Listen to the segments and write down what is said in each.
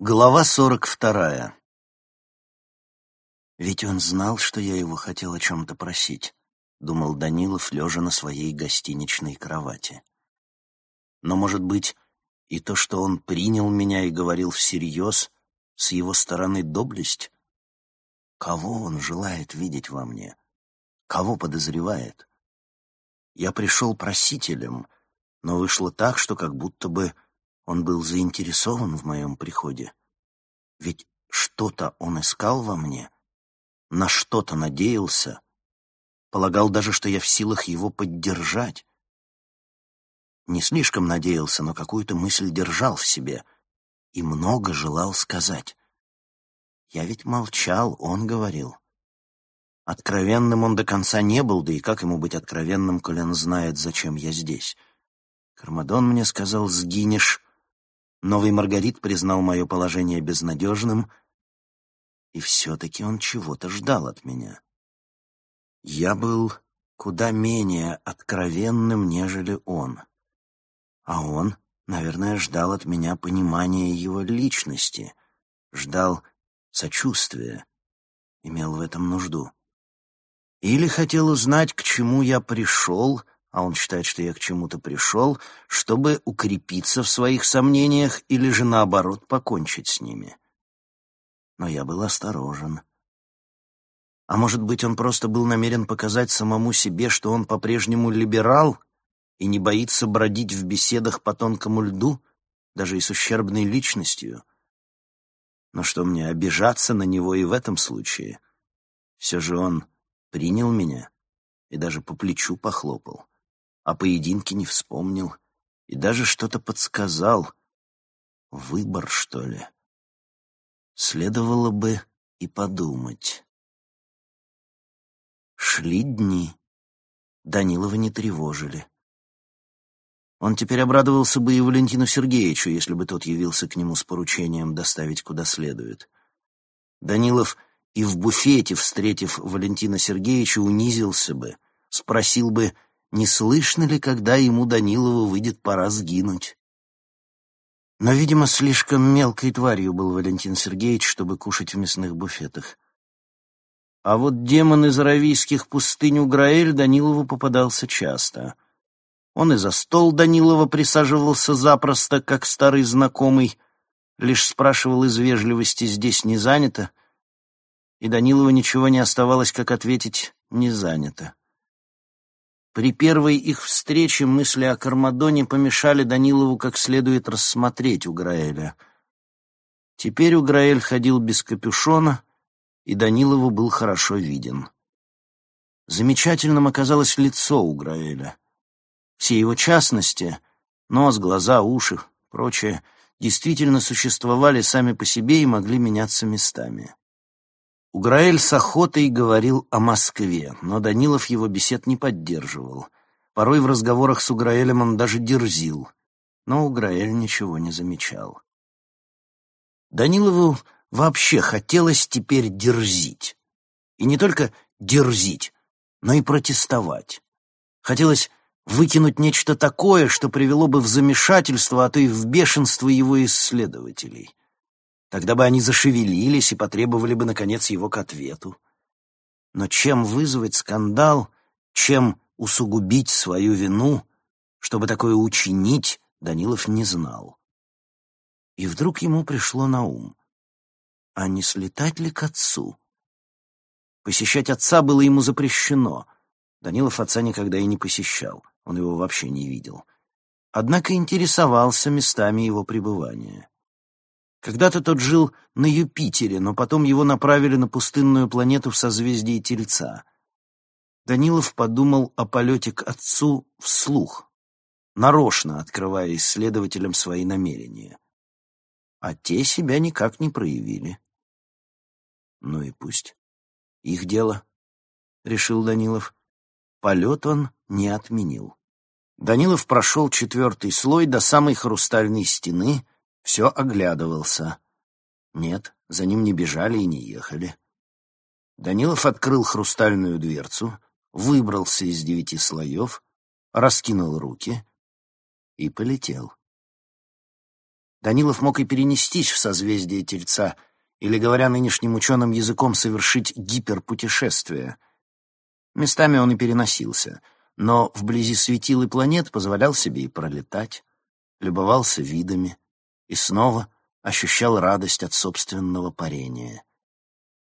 Глава сорок вторая. Ведь он знал, что я его хотел о чем-то просить, думал Данилов, лежа на своей гостиничной кровати. Но, может быть, и то, что он принял меня и говорил всерьез, с его стороны доблесть? Кого он желает видеть во мне? Кого подозревает? Я пришел просителем, но вышло так, что как будто бы он был заинтересован в моем приходе. Ведь что-то он искал во мне, на что-то надеялся, полагал даже, что я в силах его поддержать. Не слишком надеялся, но какую-то мысль держал в себе и много желал сказать. Я ведь молчал, он говорил. Откровенным он до конца не был, да и как ему быть откровенным, коли он знает, зачем я здесь? Кармадон мне сказал, сгинешь, Новый Маргарит признал мое положение безнадежным, и все-таки он чего-то ждал от меня. Я был куда менее откровенным, нежели он. А он, наверное, ждал от меня понимания его личности, ждал сочувствия, имел в этом нужду. Или хотел узнать, к чему я пришел — а он считает, что я к чему-то пришел, чтобы укрепиться в своих сомнениях или же, наоборот, покончить с ними. Но я был осторожен. А может быть, он просто был намерен показать самому себе, что он по-прежнему либерал и не боится бродить в беседах по тонкому льду, даже и с ущербной личностью. Но что мне, обижаться на него и в этом случае? Все же он принял меня и даже по плечу похлопал о поединке не вспомнил и даже что-то подсказал. Выбор, что ли? Следовало бы и подумать. Шли дни. Данилова не тревожили. Он теперь обрадовался бы и Валентину Сергеевичу, если бы тот явился к нему с поручением доставить куда следует. Данилов и в буфете, встретив Валентина Сергеевича, унизился бы, спросил бы, не слышно ли, когда ему Данилову выйдет пора сгинуть. Но, видимо, слишком мелкой тварью был Валентин Сергеевич, чтобы кушать в мясных буфетах. А вот демон из аравийских пустынь Уграэль Данилову попадался часто. Он и за стол Данилова присаживался запросто, как старый знакомый, лишь спрашивал из вежливости «здесь не занято?» и Данилову ничего не оставалось, как ответить «не занято». При первой их встрече мысли о Кармадоне помешали Данилову как следует рассмотреть Уграэля. Теперь Уграэль ходил без капюшона, и Данилову был хорошо виден. Замечательным оказалось лицо Уграэля. Все его частности — нос, глаза, уши, прочее — действительно существовали сами по себе и могли меняться местами. Уграэль с охотой говорил о Москве, но Данилов его бесед не поддерживал. Порой в разговорах с Уграэлем он даже дерзил, но Уграэль ничего не замечал. Данилову вообще хотелось теперь дерзить. И не только дерзить, но и протестовать. Хотелось выкинуть нечто такое, что привело бы в замешательство, а то и в бешенство его исследователей. Тогда бы они зашевелились и потребовали бы, наконец, его к ответу. Но чем вызвать скандал, чем усугубить свою вину, чтобы такое учинить, Данилов не знал. И вдруг ему пришло на ум, а не слетать ли к отцу? Посещать отца было ему запрещено. Данилов отца никогда и не посещал, он его вообще не видел. Однако интересовался местами его пребывания. Когда-то тот жил на Юпитере, но потом его направили на пустынную планету в созвездии Тельца. Данилов подумал о полете к отцу вслух, нарочно открывая исследователям свои намерения. А те себя никак не проявили. Ну и пусть. Их дело, — решил Данилов. Полет он не отменил. Данилов прошел четвертый слой до самой хрустальной стены — все оглядывался. Нет, за ним не бежали и не ехали. Данилов открыл хрустальную дверцу, выбрался из девяти слоев, раскинул руки и полетел. Данилов мог и перенестись в созвездие Тельца, или, говоря нынешним ученым языком, совершить гиперпутешествие. Местами он и переносился, но вблизи светил и планет позволял себе и пролетать, любовался видами и снова ощущал радость от собственного парения.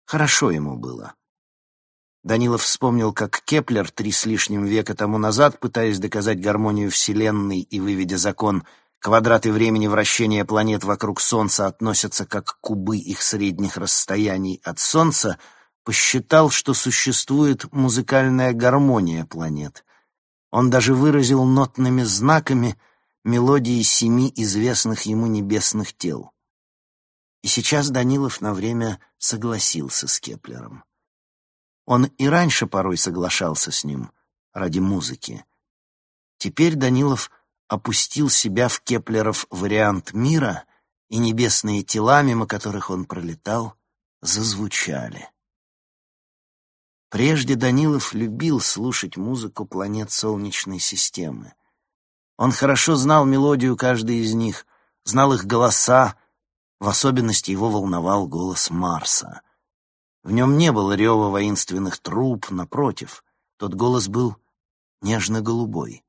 Хорошо ему было. Данилов вспомнил, как Кеплер три с лишним века тому назад, пытаясь доказать гармонию Вселенной и выведя закон квадраты времени вращения планет вокруг Солнца относятся как кубы их средних расстояний от Солнца, посчитал, что существует музыкальная гармония планет. Он даже выразил нотными знаками мелодии семи известных ему небесных тел. И сейчас Данилов на время согласился с Кеплером. Он и раньше порой соглашался с ним ради музыки. Теперь Данилов опустил себя в Кеплеров вариант мира, и небесные тела, мимо которых он пролетал, зазвучали. Прежде Данилов любил слушать музыку планет Солнечной системы. Он хорошо знал мелодию каждой из них, знал их голоса, в особенности его волновал голос Марса — в нем не было рева воинственных труб, напротив, тот голос был нежно-голубой.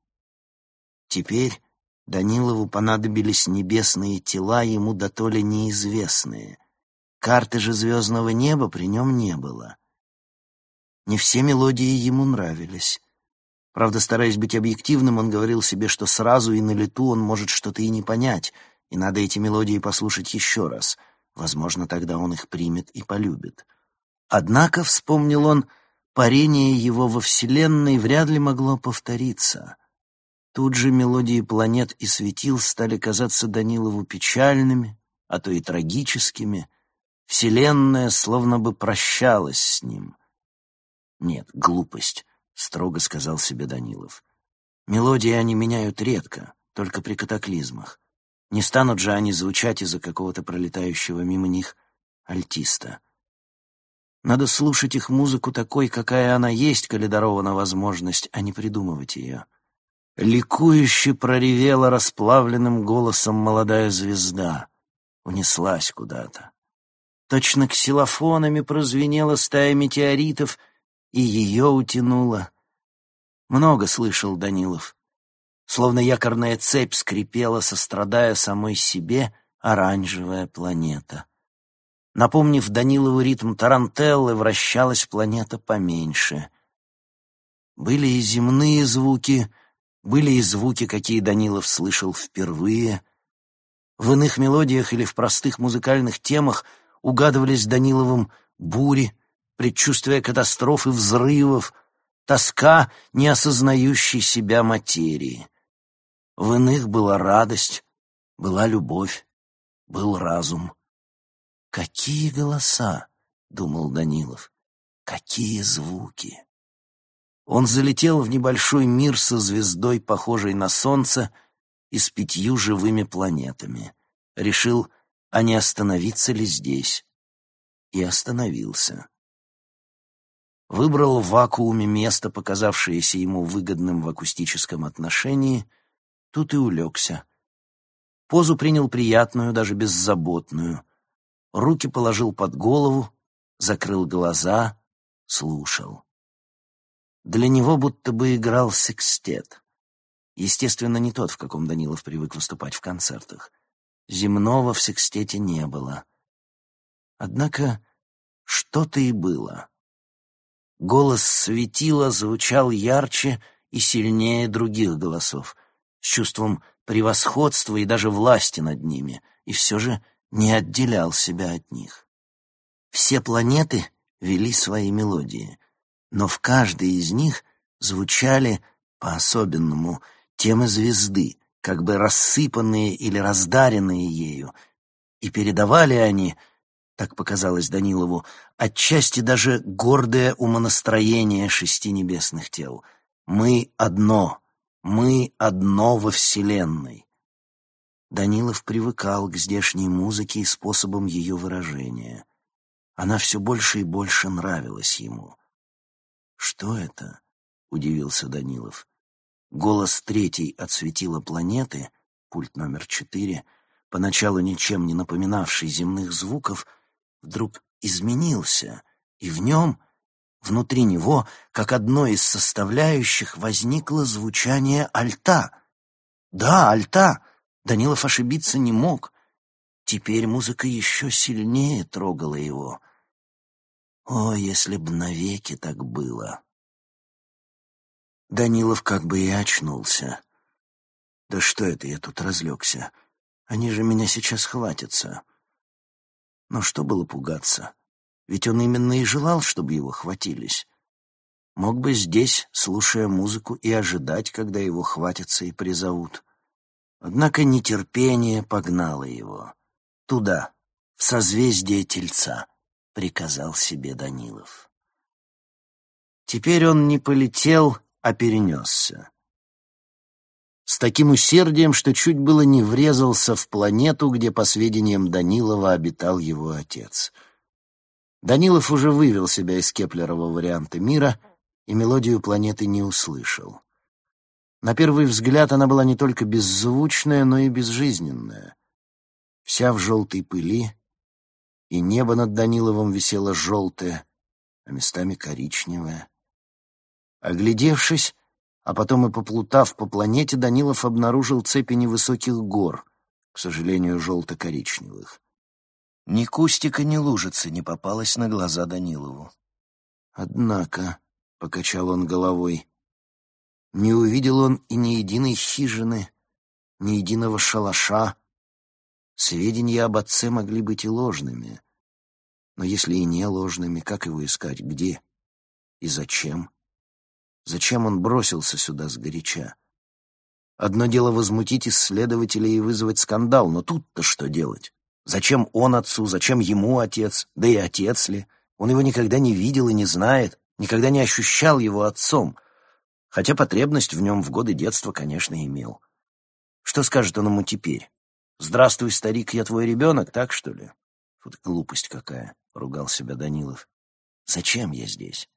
Теперь Данилову понадобились небесные тела, ему дотоле неизвестные. Карты же звездного неба при нем не было. Не все мелодии ему нравились. Правда, стараясь быть объективным, он говорил себе, что сразу и на лету он может что-то и не понять, и надо эти мелодии послушать еще раз. Возможно, тогда он их примет и полюбит. Однако, вспомнил он, парение его во Вселенной вряд ли могло повториться. Тут же мелодии планет и светил стали казаться Данилову печальными, а то и трагическими. Вселенная словно бы прощалась с ним. «Нет, глупость», — строго сказал себе Данилов. «Мелодии они меняют редко, только при катаклизмах. Не станут же они звучать из-за какого-то пролетающего мимо них альтиста. Надо слушать их музыку такой, какая она есть, коли дарована возможность, а не придумывать ее. Ликующе проревела расплавленным голосом молодая звезда. Унеслась куда-то. Точно ксилофонами прозвенела стая метеоритов, и ее утянуло. Много слышал Данилов. Словно якорная цепь скрипела, сострадая самой себе, оранжевая планета. Напомнив Данилову ритм тарантеллы, вращалась планета поменьше. Были и земные звуки, были и звуки, какие Данилов слышал впервые. В иных мелодиях или в простых музыкальных темах угадывались Даниловым бури, предчувствие катастроф и взрывов, тоска, не осознающей себя материи. В иных была радость, была любовь, был разум. «Какие голоса!» — думал Данилов. «Какие звуки!» Он залетел в небольшой мир со звездой, похожей на Солнце, и с пятью живыми планетами. Решил, а не остановиться ли здесь. И остановился. Выбрал в вакууме место, показавшееся ему выгодным в акустическом отношении, тут и улегся. Позу принял приятную, даже беззаботную — руки положил под голову, закрыл глаза, слушал. Для него будто бы играл секстет. Естественно, не тот, в каком Данилов привык выступать в концертах. Земного в секстете не было. Однако что-то и было. Голос светила звучал ярче и сильнее других голосов, с чувством превосходства и даже власти над ними, и все же не отделял себя от них. Все планеты вели свои мелодии, но в каждой из них звучали по-особенному темы звезды, как бы рассыпанные или раздаренные ею, и передавали они, так показалось Данилову, отчасти даже гордое умонастроение шести небесных тел. Мы одно, мы одно во Вселенной. Данилов привыкал к здешней музыке и способам ее выражения. Она все больше и больше нравилась ему. «Что это?» — удивился Данилов. Голос третий отсветила планеты, пульт номер четыре, поначалу ничем не напоминавший земных звуков, вдруг изменился, и в нем, внутри него, как одно из составляющих, возникло звучание альта. Да, альта! Данилов ошибиться не мог. Теперь музыка еще сильнее трогала его. О, если б навеки так было! Данилов как бы и очнулся. Да что это я тут разлегся? Они же меня сейчас хватятся. Но что было пугаться? Ведь он именно и желал, чтобы его хватились. Мог бы здесь, слушая музыку, и ожидать, когда его хватятся и призовут. Однако нетерпение погнало его. Туда, в созвездие Тельца, приказал себе Данилов. Теперь он не полетел, а перенесся. С таким усердием, что чуть было не врезался в планету, где, по сведениям Данилова, обитал его отец. Данилов уже вывел себя из Кеплерова варианта мира и мелодию планеты не услышал. На первый взгляд она была не только беззвучная, но и безжизненная. Вся в желтой пыли, и небо над Даниловым висело желтое, а местами коричневое. Оглядевшись, а потом и поплутав по планете, Данилов обнаружил цепи невысоких гор, к сожалению, желто-коричневых. Ни кустика, ни лужицы не попалось на глаза Данилову. Однако, — покачал он головой, — не увидел он и ни единой хижины, ни единого шалаша. Сведения об отце могли быть и ложными. Но если и не ложными, как его искать, где и зачем? Зачем он бросился сюда сгоряча? Одно дело возмутить исследователей и вызвать скандал, но тут-то что делать? Зачем он отцу, зачем ему отец, да и отец ли? Он его никогда не видел и не знает, никогда не ощущал его отцом, хотя потребность в нем в годы детства, конечно, имел. Что скажет он ему теперь? «Здравствуй, старик, я твой ребенок, так что ли?» Вот глупость какая, — ругал себя Данилов. «Зачем я здесь?»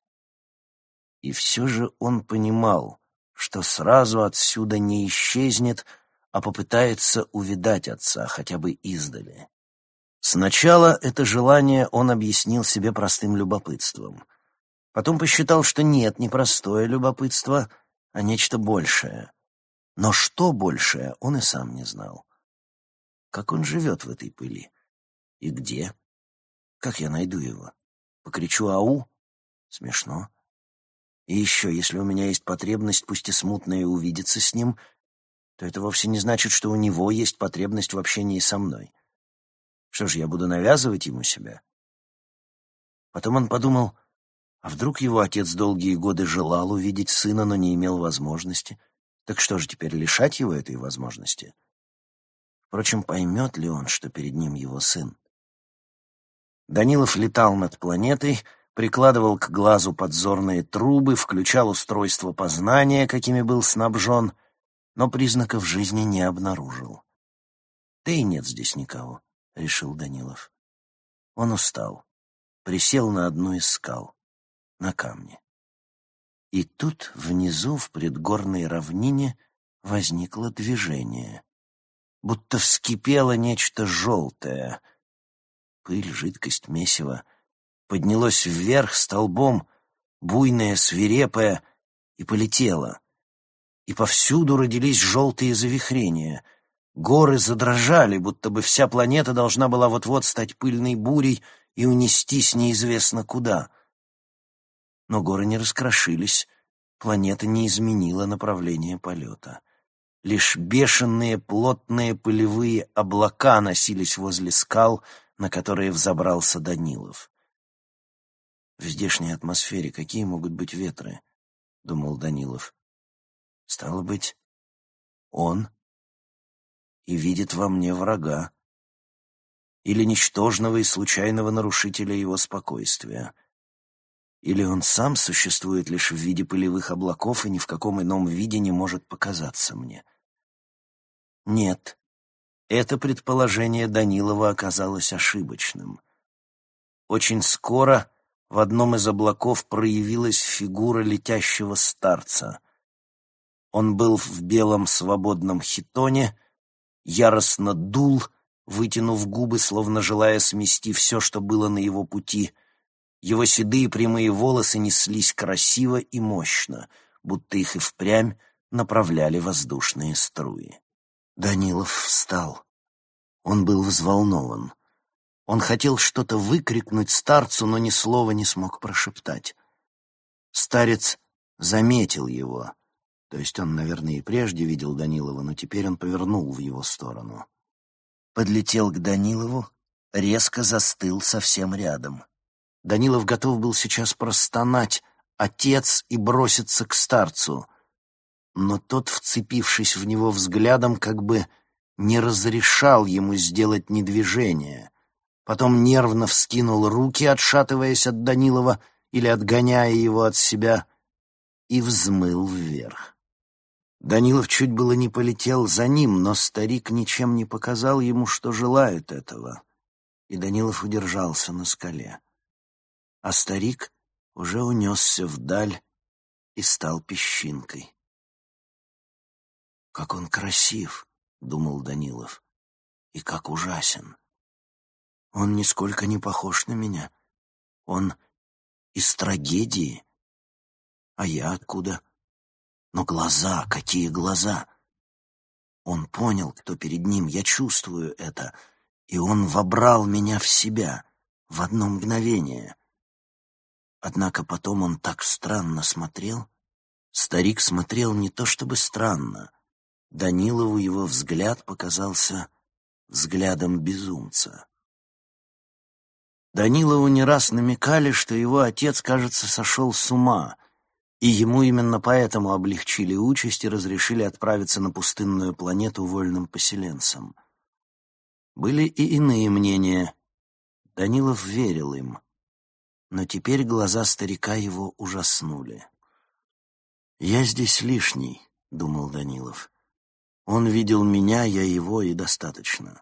И все же он понимал, что сразу отсюда не исчезнет, а попытается увидать отца хотя бы издали. Сначала это желание он объяснил себе простым любопытством. Потом посчитал, что нет, не простое любопытство, а нечто большее. Но что большее, он и сам не знал. Как он живет в этой пыли? И где? Как я найду его? Покричу «Ау»? Смешно. И еще, если у меня есть потребность, пусть и смутная, увидеться с ним, то это вовсе не значит, что у него есть потребность в общении со мной. Что ж, я буду навязывать ему себя? Потом он подумал, а вдруг его отец долгие годы желал увидеть сына, но не имел возможности? Так что же теперь лишать его этой возможности? Впрочем, поймет ли он, что перед ним его сын? Данилов летал над планетой, прикладывал к глазу подзорные трубы, включал устройство познания, какими был снабжен, но признаков жизни не обнаружил. Да и нет здесь никого, — решил Данилов. Он устал, присел на одну из скал, на камне. И тут внизу, в предгорной равнине, возникло движение. Будто вскипело нечто желтое. Пыль, жидкость, месиво — поднялось вверх столбом, буйное, свирепое, и полетело. И повсюду родились желтые завихрения. Горы задрожали, будто бы вся планета должна была вот-вот стать пыльной бурей и унестись неизвестно куда. Но горы не раскрошились, планета не изменила направление полета. Лишь бешеные плотные пылевые облака носились возле скал, на которые взобрался Данилов. В здешней атмосфере какие могут быть ветры? — думал Данилов. Стало быть, он и видит во мне врага или ничтожного и случайного нарушителя его спокойствия. Или он сам существует лишь в виде пылевых облаков и ни в каком ином виде не может показаться мне. Нет, это предположение Данилова оказалось ошибочным. Очень скоро в одном из облаков проявилась фигура летящего старца. Он был в белом свободном хитоне, яростно дул вытянув губы, словно желая смести все, что было на его пути. Его седые прямые волосы неслись красиво и мощно, будто их и впрямь направляли воздушные струи. Данилов встал. Он был взволнован. Он хотел что-то выкрикнуть старцу, но ни слова не смог прошептать. Старец заметил его. То есть он, наверное, и прежде видел Данилова, но теперь он повернул в его сторону. Подлетел к Данилову, резко застыл совсем рядом. Данилов готов был сейчас простонать «Отец!» и броситься к старцу. Но тот, вцепившись в него взглядом, как бы не разрешал ему сделать ни движения. Потом нервно вскинул руки, отшатываясь от Данилова или отгоняя его от себя, и взмыл вверх. Данилов чуть было не полетел за ним, но старик ничем не показал ему, что желает этого, и Данилов удержался на скале. А старик уже унесся вдаль и стал песчинкой. «Как он красив!» — думал Данилов. «И как ужасен! Он нисколько не похож на меня. Он из трагедии. А я откуда?» Но глаза, какие глаза! Он понял, кто перед ним, я чувствую это, и он вобрал меня в себя в одно мгновение. Однако потом он так странно смотрел. Старик смотрел не то чтобы странно. Данилову его взгляд показался взглядом безумца. Данилову не раз намекали, что его отец, кажется, сошел с ума — и ему именно поэтому облегчили участь и разрешили отправиться на пустынную планету вольным поселенцам. Были и иные мнения. Данилов верил им. Но теперь глаза старика его ужаснули. «Я здесь лишний», — думал Данилов. «Он видел меня, я его, и достаточно.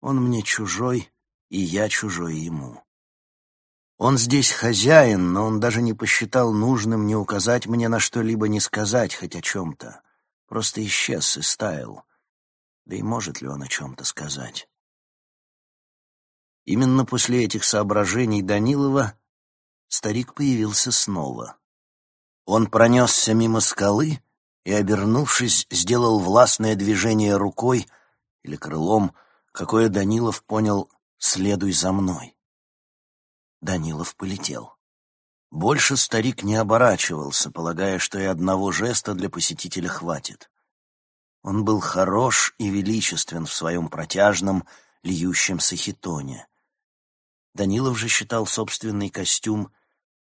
Он мне чужой, и я чужой ему». Он здесь хозяин, но он даже не посчитал нужным не указать мне на что-либо, не сказать хоть о чем-то. Просто исчез и стаял. Да и может ли он о чем-то сказать? Именно после этих соображений Данилова старик появился снова. Он пронесся мимо скалы и, обернувшись, сделал властное движение рукой или крылом, какое Данилов понял «следуй за мной». Данилов полетел. Больше старик не оборачивался, полагая, что и одного жеста для посетителя хватит. Он был хорош и величествен в своем протяжном, льющемся хитоне. Данилов же считал собственный костюм,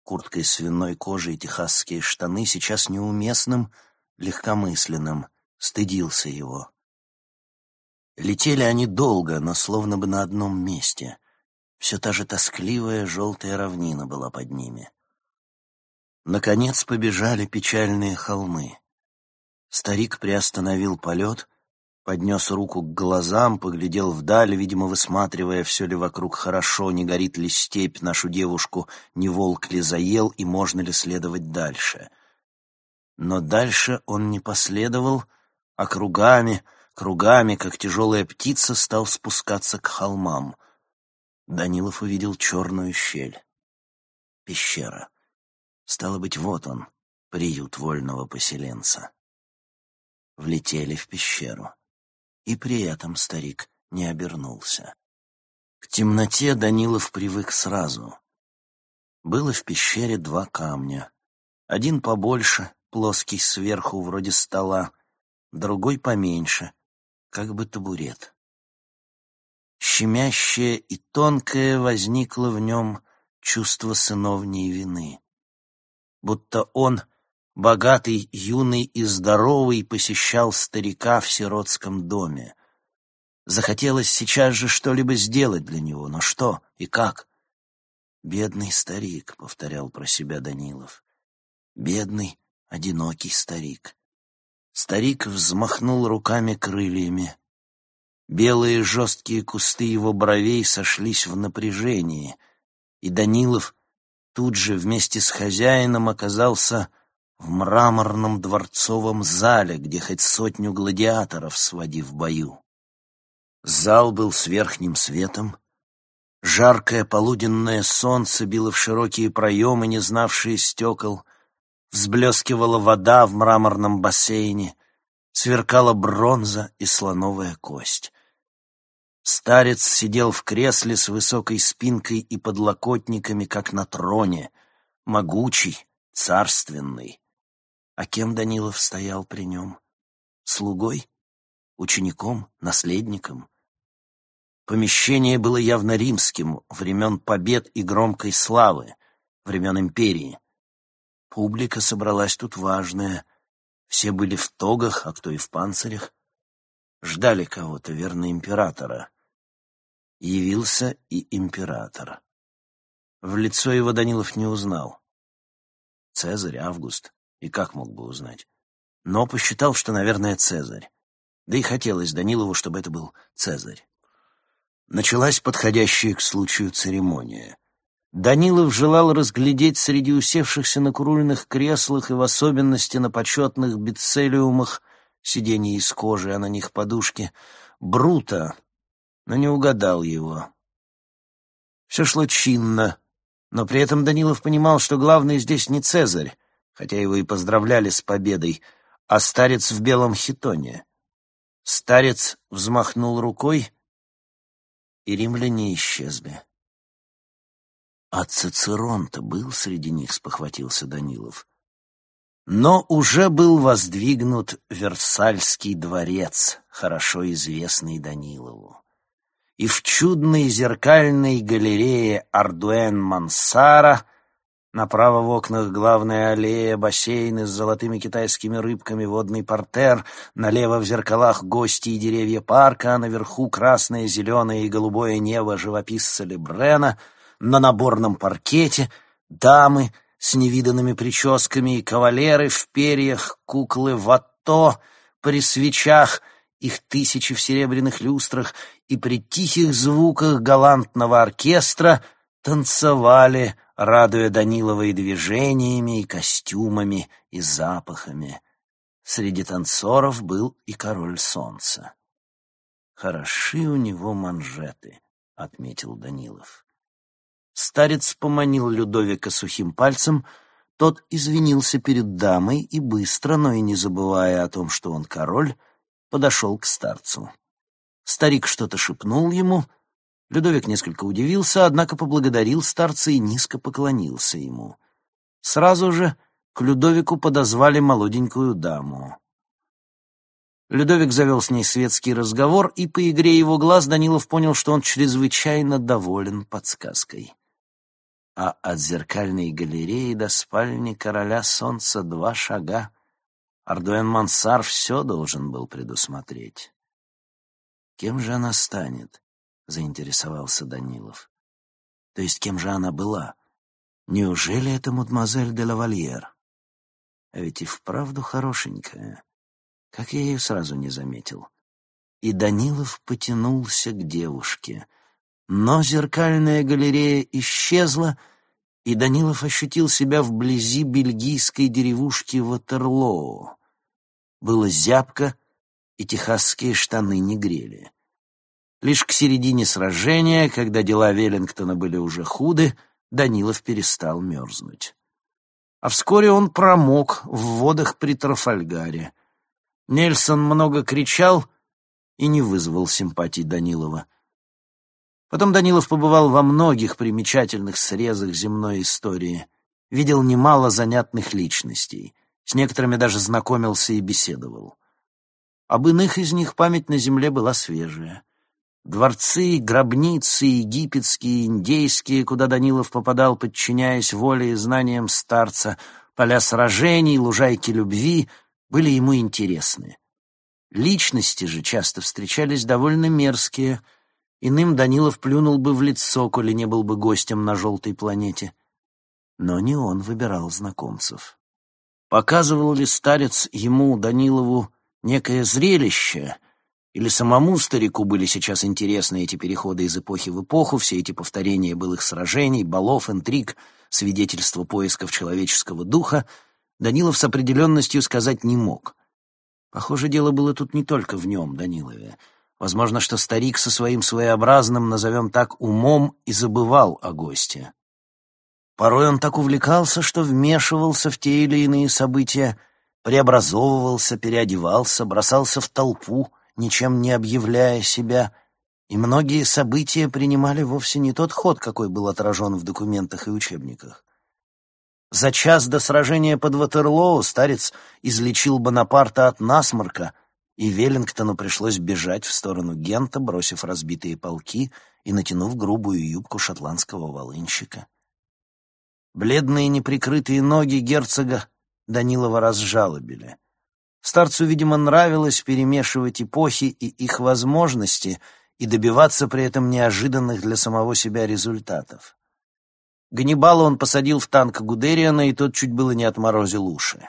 куртка из свиной кожи и техасские штаны сейчас неуместным, легкомысленным, стыдился его. Летели они долго, но словно бы на одном месте — все та же тоскливая желтая равнина была под ними. Наконец побежали печальные холмы. Старик приостановил полет, поднес руку к глазам, поглядел вдаль, видимо, высматривая, все ли вокруг хорошо, не горит ли степь нашу девушку, не волк ли заел и можно ли следовать дальше. Но дальше он не последовал, а кругами, кругами, как тяжелая птица, стал спускаться к холмам — Данилов увидел черную щель. Пещера. Стало быть, вот он, приют вольного поселенца. Влетели в пещеру. И при этом старик не обернулся. К темноте Данилов привык сразу. Было в пещере два камня. Один побольше, плоский сверху, вроде стола, другой поменьше, как бы табурет щемящее и тонкое возникло в нем чувство сыновней вины. Будто он, богатый, юный и здоровый, посещал старика в сиротском доме. Захотелось сейчас же что-либо сделать для него, но что и как? «Бедный старик», — повторял про себя Данилов. «Бедный, одинокий старик». Старик взмахнул руками крыльями. Белые жесткие кусты его бровей сошлись в напряжении, и Данилов тут же вместе с хозяином оказался в мраморном дворцовом зале, где хоть сотню гладиаторов своди в бою. Зал был с верхним светом. Жаркое полуденное солнце било в широкие проемы, не знавшие стекол. Взблескивала вода в мраморном бассейне. Сверкала бронза и слоновая кость. Старец сидел в кресле с высокой спинкой и подлокотниками, как на троне, могучий, царственный. А кем Данилов стоял при нем? Слугой? Учеником? Наследником? Помещение было явно римским, времен побед и громкой славы, времен империи. Публика собралась тут важная. Все были в тогах, а кто и в панцирях. Ждали кого-то, верно, императора. Явился и император. В лицо его Данилов не узнал. Цезарь, Август, и как мог бы узнать? Но посчитал, что, наверное, Цезарь. Да и хотелось Данилову, чтобы это был Цезарь. Началась подходящая к случаю церемония. Данилов желал разглядеть среди усевшихся на курульных креслах и в особенности на почетных бицелиумах, сиденья из кожи, а на них подушки, Брута, но не угадал его. Все шло чинно, но при этом Данилов понимал, что главный здесь не Цезарь, хотя его и поздравляли с победой, а старец в белом хитоне. Старец взмахнул рукой, и римляне исчезли. А Цицерон-то был среди них, спохватился Данилов. Но уже был воздвигнут Версальский дворец, хорошо известный Данилову. И в чудной зеркальной галерее Ардуэн-Мансара — Направо в окнах главная аллея, бассейны с золотыми китайскими рыбками, водный портер, налево в зеркалах гости и деревья парка, а наверху красное, зеленое и голубое небо живописца Лебрена, на наборном паркете дамы с невиданными прическами и кавалеры в перьях, куклы ватто при свечах, их тысячи в серебряных люстрах, и при тихих звуках галантного оркестра танцевали — радуя Данилова и движениями, и костюмами, и запахами. Среди танцоров был и король солнца. «Хороши у него манжеты», — отметил Данилов. Старец поманил Людовика сухим пальцем, тот извинился перед дамой и быстро, но и не забывая о том, что он король, подошел к старцу. Старик что-то шепнул ему — Людовик несколько удивился, однако поблагодарил старца и низко поклонился ему. Сразу же к Людовику подозвали молоденькую даму. Людовик завел с ней светский разговор, и по игре его глаз Данилов понял, что он чрезвычайно доволен подсказкой. А от зеркальной галереи до спальни короля солнца два шага. Ардуэн Мансар все должен был предусмотреть. Кем же она станет? заинтересовался Данилов. То есть кем же она была? Неужели это мадемуазель де лавальер? А ведь и вправду хорошенькая. Как я ее сразу не заметил. И Данилов потянулся к девушке. Но зеркальная галерея исчезла, и Данилов ощутил себя вблизи бельгийской деревушки Ватерлоу. Было зябко, и техасские штаны не грели. Лишь к середине сражения, когда дела Веллингтона были уже худы, Данилов перестал мерзнуть. А вскоре он промок в водах при Трафальгаре. Нельсон много кричал и не вызвал симпатий Данилова. Потом Данилов побывал во многих примечательных срезах земной истории, видел немало занятных личностей, с некоторыми даже знакомился и беседовал. Об иных из них память на земле была свежая. Дворцы, гробницы, египетские, индейские, куда Данилов попадал, подчиняясь воле и знаниям старца, поля сражений, лужайки любви, были ему интересны. Личности же часто встречались довольно мерзкие. Иным Данилов плюнул бы в лицо, коли не был бы гостем на желтой планете. Но не он выбирал знакомцев. Показывал ли старец ему, Данилову, некое зрелище — или самому старику были сейчас интересны эти переходы из эпохи в эпоху, все эти повторения былых сражений, балов, интриг, свидетельства поисков человеческого духа, Данилов с определенностью сказать не мог. Похоже, дело было тут не только в нем, Данилове. Возможно, что старик со своим своеобразным, назовем так, умом и забывал о госте. Порой он так увлекался, что вмешивался в те или иные события, преобразовывался, переодевался, бросался в толпу, ничем не объявляя себя, и многие события принимали вовсе не тот ход, какой был отражен в документах и учебниках. За час до сражения под Ватерлоу старец излечил Бонапарта от насморка — и Веллингтону пришлось бежать в сторону Гента, бросив разбитые полки и натянув грубую юбку шотландского волынщика. Бледные неприкрытые ноги герцога Данилова разжалобили. Старцу, видимо, нравилось перемешивать эпохи и их возможности и добиваться при этом неожиданных для самого себя результатов. Ганнибала он посадил в танк Гудериана, и тот чуть было не отморозил уши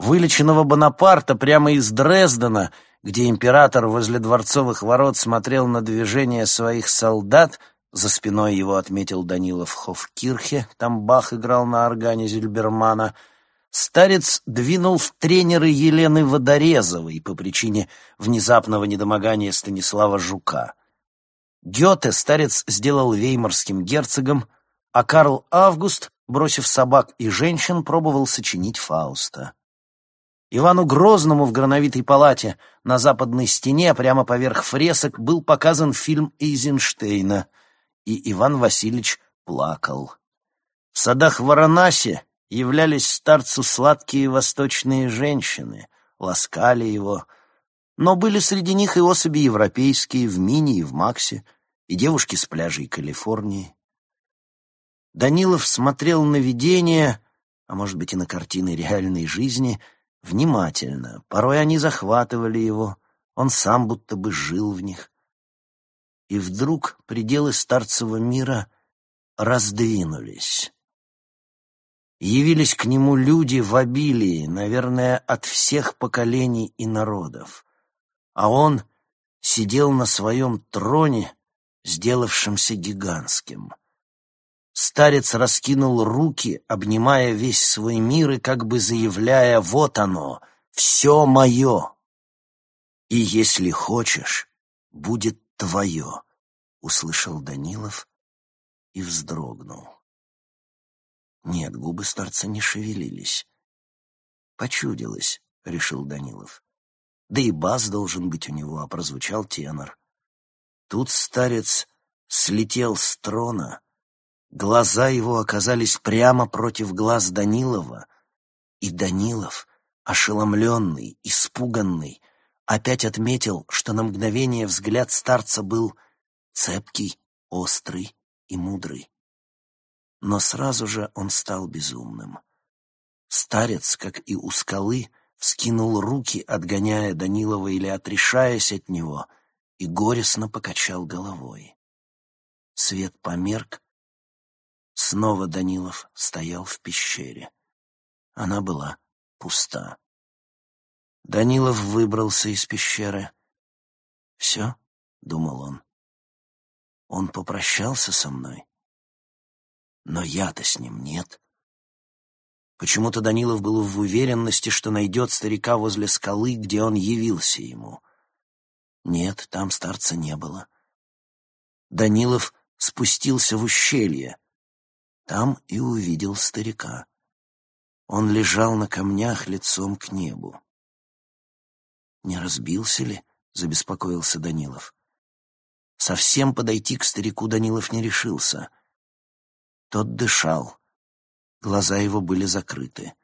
вылеченного Бонапарта прямо из Дрездена, где император возле дворцовых ворот смотрел на движение своих солдат, за спиной его отметил Данилов Хофкирхе, там Бах играл на органе Зильбермана, старец двинул в тренеры Елены Водорезовой по причине внезапного недомогания Станислава Жука. Гёте старец сделал веймарским герцогом, а Карл Август, бросив собак и женщин, пробовал сочинить Фауста. Ивану Грозному в грановитой палате на западной стене, прямо поверх фресок, был показан фильм Эйзенштейна, и Иван Васильевич плакал. В садах Варанаси являлись старцу сладкие восточные женщины, ласкали его, но были среди них и особи европейские в Мини и в Максе, и девушки с пляжей Калифорнии. Данилов смотрел на видения, а может быть и на картины реальной жизни — внимательно. Порой они захватывали его, он сам будто бы жил в них. И вдруг пределы старцевого мира раздвинулись. Явились к нему люди в обилии, наверное, от всех поколений и народов. А он сидел на своем троне, сделавшемся гигантским. Старец раскинул руки, обнимая весь свой мир и как бы заявляя «Вот оно, все мое!» «И если хочешь, будет твое», — услышал Данилов и вздрогнул. Нет, губы старца не шевелились. «Почудилось», — решил Данилов. Да и бас должен быть у него, а прозвучал тенор. Тут старец слетел с трона, Глаза его оказались прямо против глаз Данилова, и Данилов, ошеломленный, испуганный, опять отметил, что на мгновение взгляд старца был цепкий, острый и мудрый. Но сразу же он стал безумным. Старец, как и у скалы, вскинул руки, отгоняя Данилова или отрешаясь от него, и горестно покачал головой. Свет померк, Снова Данилов стоял в пещере. Она была пуста. Данилов выбрался из пещеры. «Все?» — думал он. «Он попрощался со мной. Но я-то с ним нет». Почему-то Данилов был в уверенности, что найдет старика возле скалы, где он явился ему. Нет, там старца не было. Данилов спустился в ущелье, там и увидел старика. Он лежал на камнях лицом к небу. «Не разбился ли?» — забеспокоился Данилов. Совсем подойти к старику Данилов не решился. Тот дышал. Глаза его были закрыты.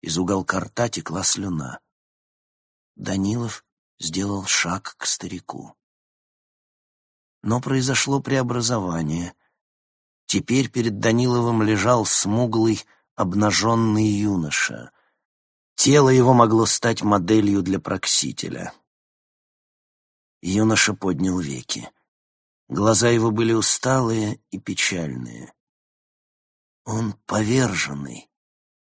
Из уголка рта текла слюна. Данилов сделал шаг к старику. Но произошло преобразование — Теперь перед Даниловым лежал смуглый, обнаженный юноша. Тело его могло стать моделью для проксителя. Юноша поднял веки. Глаза его были усталые и печальные. Он поверженный,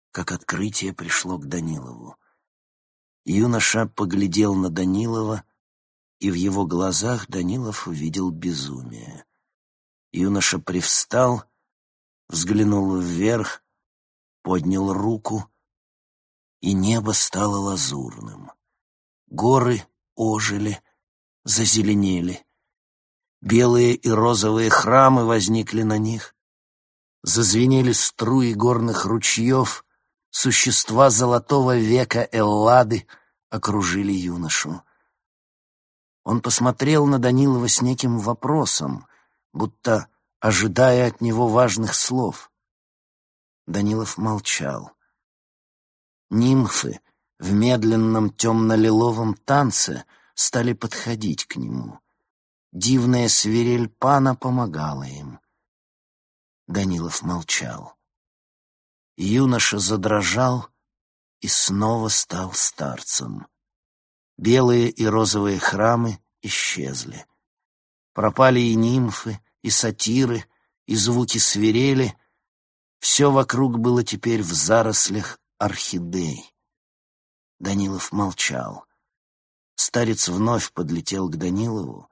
как открытие пришло к Данилову. Юноша поглядел на Данилова, и в его глазах Данилов увидел безумие. Юноша привстал, взглянул вверх, поднял руку, и небо стало лазурным. Горы ожили, зазеленели. Белые и розовые храмы возникли на них. Зазвенели струи горных ручьев, существа золотого века Эллады окружили юношу. Он посмотрел на Данилова с неким вопросом, будто ожидая от него важных слов. Данилов молчал. Нимфы в медленном темно-лиловом танце стали подходить к нему. Дивная свирель пана помогала им. Данилов молчал. Юноша задрожал и снова стал старцем. Белые и розовые храмы исчезли. Пропали и нимфы, и сатиры, и звуки свирели. Все вокруг было теперь в зарослях орхидей. Данилов молчал. Старец вновь подлетел к Данилову,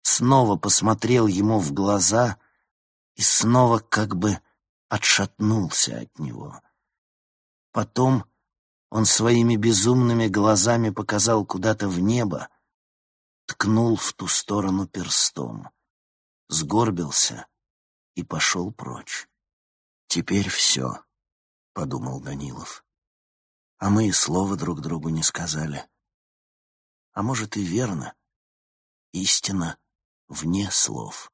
снова посмотрел ему в глаза и снова как бы отшатнулся от него. Потом он своими безумными глазами показал куда-то в небо, ткнул в ту сторону перстом, сгорбился и пошел прочь. «Теперь все», — подумал Данилов. «А мы и слова друг другу не сказали. А может и верно, истина вне слов».